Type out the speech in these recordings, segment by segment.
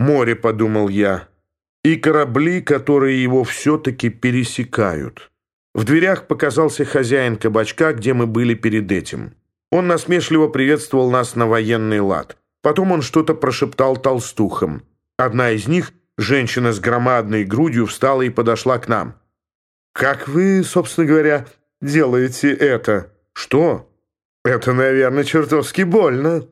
море, подумал я, и корабли, которые его все-таки пересекают. В дверях показался хозяин кабачка, где мы были перед этим. Он насмешливо приветствовал нас на военный лад. Потом он что-то прошептал толстухам. Одна из них, женщина с громадной грудью, встала и подошла к нам. «Как вы, собственно говоря, делаете это?» «Что?» «Это, наверное, чертовски больно».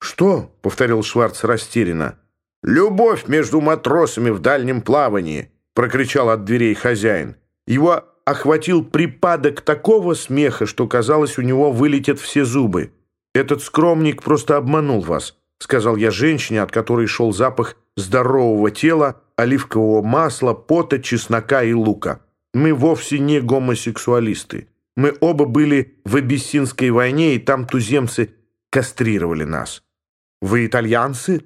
«Что?» — повторил Шварц растерянно. «Любовь между матросами в дальнем плавании!» — прокричал от дверей хозяин. Его охватил припадок такого смеха, что, казалось, у него вылетят все зубы. «Этот скромник просто обманул вас», — сказал я женщине, от которой шел запах здорового тела, оливкового масла, пота, чеснока и лука. «Мы вовсе не гомосексуалисты. Мы оба были в Абиссинской войне, и там туземцы кастрировали нас». «Вы итальянцы?»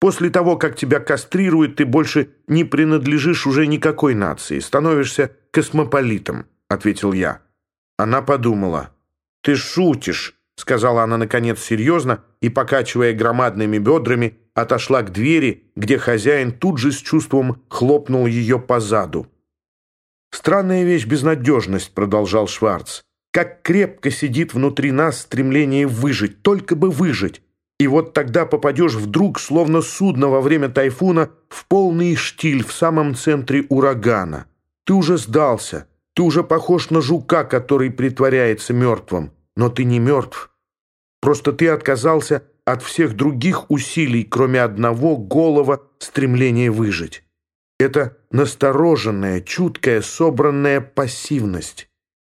После того, как тебя кастрируют, ты больше не принадлежишь уже никакой нации, становишься космополитом», — ответил я. Она подумала. «Ты шутишь», — сказала она, наконец, серьезно, и, покачивая громадными бедрами, отошла к двери, где хозяин тут же с чувством хлопнул ее по заду. «Странная вещь безнадежность», — продолжал Шварц. «Как крепко сидит внутри нас стремление выжить, только бы выжить. И вот тогда попадешь вдруг, словно судно во время тайфуна, в полный штиль в самом центре урагана. Ты уже сдался, ты уже похож на жука, который притворяется мертвым. Но ты не мертв. Просто ты отказался от всех других усилий, кроме одного голого стремления выжить. Это настороженная, чуткая, собранная пассивность.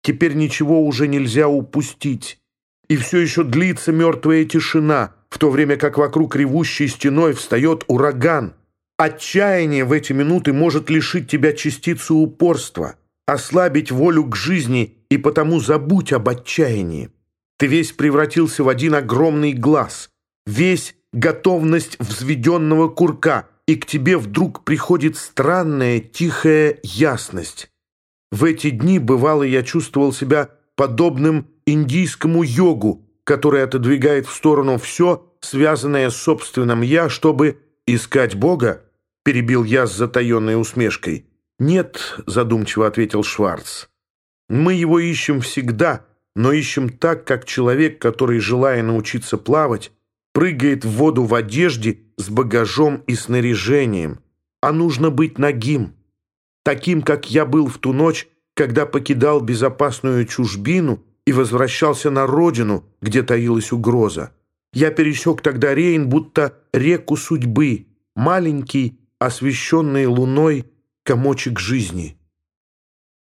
Теперь ничего уже нельзя упустить. И все еще длится мертвая тишина — в то время как вокруг ревущей стеной встает ураган. Отчаяние в эти минуты может лишить тебя частицы упорства, ослабить волю к жизни, и потому забудь об отчаянии. Ты весь превратился в один огромный глаз, весь готовность взведенного курка, и к тебе вдруг приходит странная тихая ясность. В эти дни, бывало, я чувствовал себя подобным индийскому йогу, который отодвигает в сторону все, связанное с собственным «я», чтобы искать Бога?» — перебил я с затаенной усмешкой. «Нет», — задумчиво ответил Шварц. «Мы его ищем всегда, но ищем так, как человек, который, желая научиться плавать, прыгает в воду в одежде с багажом и снаряжением. А нужно быть нагим, таким, как я был в ту ночь, когда покидал безопасную чужбину и возвращался на родину, где таилась угроза. Я пересек тогда Рейн, будто реку судьбы, маленький, освещенный луной комочек жизни.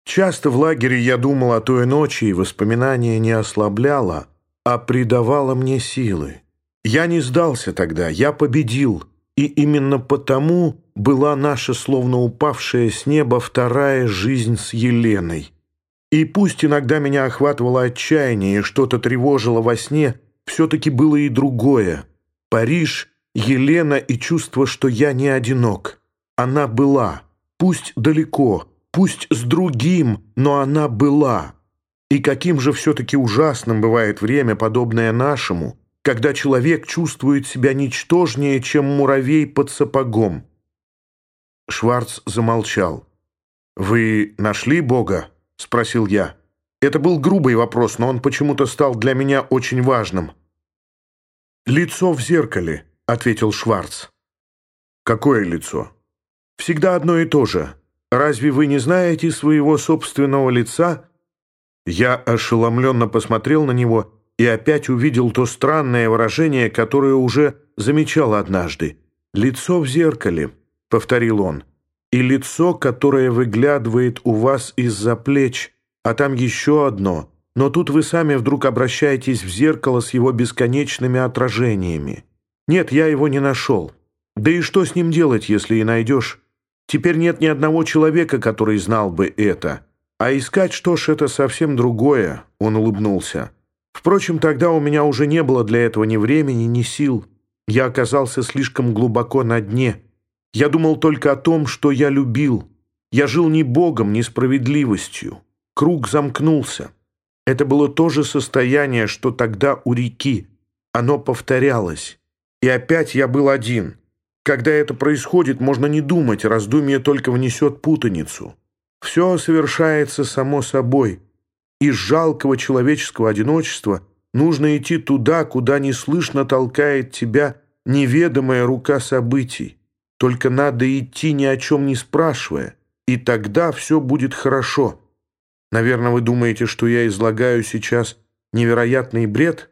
Часто в лагере я думал о той ночи, и воспоминание не ослабляло, а придавало мне силы. Я не сдался тогда, я победил, и именно потому была наша, словно упавшая с неба, вторая жизнь с Еленой. И пусть иногда меня охватывало отчаяние и что-то тревожило во сне, все-таки было и другое. Париж, Елена и чувство, что я не одинок. Она была, пусть далеко, пусть с другим, но она была. И каким же все-таки ужасным бывает время, подобное нашему, когда человек чувствует себя ничтожнее, чем муравей под сапогом. Шварц замолчал. «Вы нашли Бога?» — спросил я. Это был грубый вопрос, но он почему-то стал для меня очень важным. «Лицо в зеркале», — ответил Шварц. «Какое лицо?» «Всегда одно и то же. Разве вы не знаете своего собственного лица?» Я ошеломленно посмотрел на него и опять увидел то странное выражение, которое уже замечал однажды. «Лицо в зеркале», — повторил он и лицо, которое выглядывает у вас из-за плеч, а там еще одно, но тут вы сами вдруг обращаетесь в зеркало с его бесконечными отражениями. Нет, я его не нашел. Да и что с ним делать, если и найдешь? Теперь нет ни одного человека, который знал бы это. А искать, что ж, это совсем другое, он улыбнулся. Впрочем, тогда у меня уже не было для этого ни времени, ни сил. Я оказался слишком глубоко на дне. Я думал только о том, что я любил. Я жил не Богом, не справедливостью. Круг замкнулся. Это было то же состояние, что тогда у реки. Оно повторялось. И опять я был один. Когда это происходит, можно не думать, раздумье только внесет путаницу. Все совершается само собой. Из жалкого человеческого одиночества нужно идти туда, куда неслышно толкает тебя неведомая рука событий. Только надо идти ни о чем не спрашивая, и тогда все будет хорошо. Наверное, вы думаете, что я излагаю сейчас невероятный бред?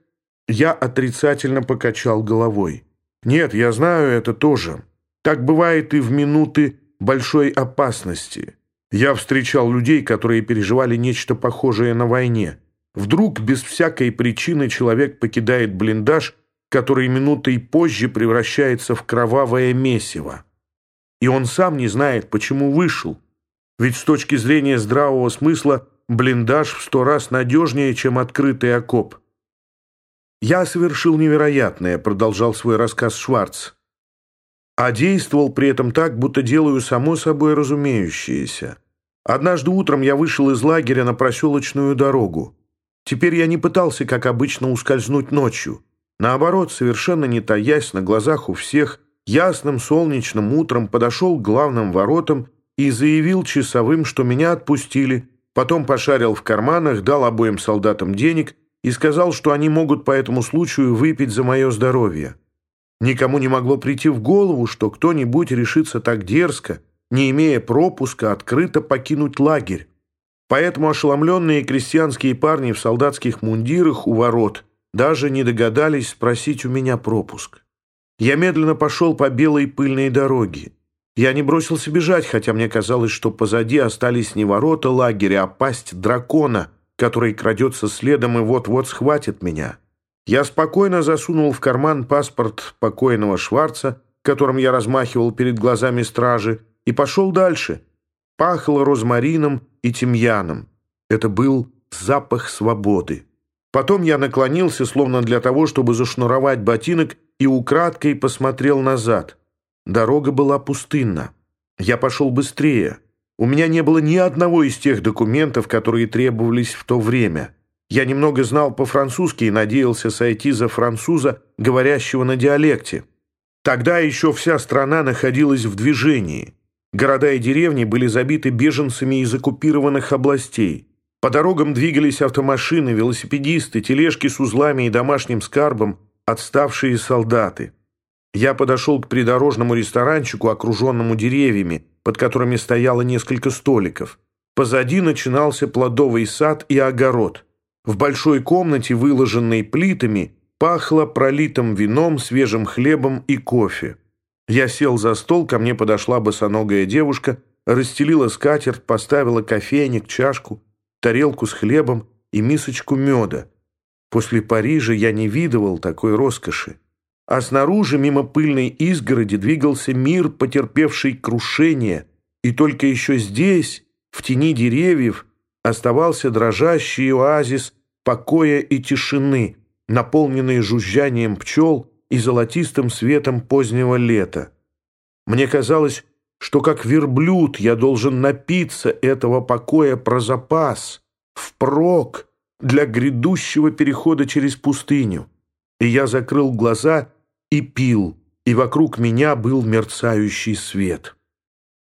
Я отрицательно покачал головой. Нет, я знаю это тоже. Так бывает и в минуты большой опасности. Я встречал людей, которые переживали нечто похожее на войне. Вдруг без всякой причины человек покидает блиндаж, который минутой позже превращается в кровавое месиво. И он сам не знает, почему вышел. Ведь с точки зрения здравого смысла блиндаж в сто раз надежнее, чем открытый окоп. «Я совершил невероятное», — продолжал свой рассказ Шварц. А действовал при этом так, будто делаю само собой разумеющееся. Однажды утром я вышел из лагеря на проселочную дорогу. Теперь я не пытался, как обычно, ускользнуть ночью. Наоборот, совершенно не таясь на глазах у всех, ясным солнечным утром подошел к главным воротам и заявил часовым, что меня отпустили, потом пошарил в карманах, дал обоим солдатам денег — и сказал, что они могут по этому случаю выпить за мое здоровье. Никому не могло прийти в голову, что кто-нибудь решится так дерзко, не имея пропуска, открыто покинуть лагерь. Поэтому ошеломленные крестьянские парни в солдатских мундирах у ворот даже не догадались спросить у меня пропуск. Я медленно пошел по белой пыльной дороге. Я не бросился бежать, хотя мне казалось, что позади остались не ворота лагеря, а пасть дракона — который крадется следом и вот-вот схватит меня. Я спокойно засунул в карман паспорт покойного Шварца, которым я размахивал перед глазами стражи, и пошел дальше. Пахло розмарином и тимьяном. Это был запах свободы. Потом я наклонился, словно для того, чтобы зашнуровать ботинок, и украдкой посмотрел назад. Дорога была пустынна. Я пошел быстрее. У меня не было ни одного из тех документов, которые требовались в то время. Я немного знал по-французски и надеялся сойти за француза, говорящего на диалекте. Тогда еще вся страна находилась в движении. Города и деревни были забиты беженцами из оккупированных областей. По дорогам двигались автомашины, велосипедисты, тележки с узлами и домашним скарбом, отставшие солдаты. Я подошел к придорожному ресторанчику, окруженному деревьями, под которыми стояло несколько столиков. Позади начинался плодовый сад и огород. В большой комнате, выложенной плитами, пахло пролитым вином, свежим хлебом и кофе. Я сел за стол, ко мне подошла босоногая девушка, расстелила скатерть, поставила кофейник, чашку, тарелку с хлебом и мисочку меда. После Парижа я не видывал такой роскоши а снаружи, мимо пыльной изгороди, двигался мир, потерпевший крушение, и только еще здесь, в тени деревьев, оставался дрожащий оазис покоя и тишины, наполненный жужжанием пчел и золотистым светом позднего лета. Мне казалось, что как верблюд я должен напиться этого покоя про запас, впрок, для грядущего перехода через пустыню. И я закрыл глаза и пил, и вокруг меня был мерцающий свет.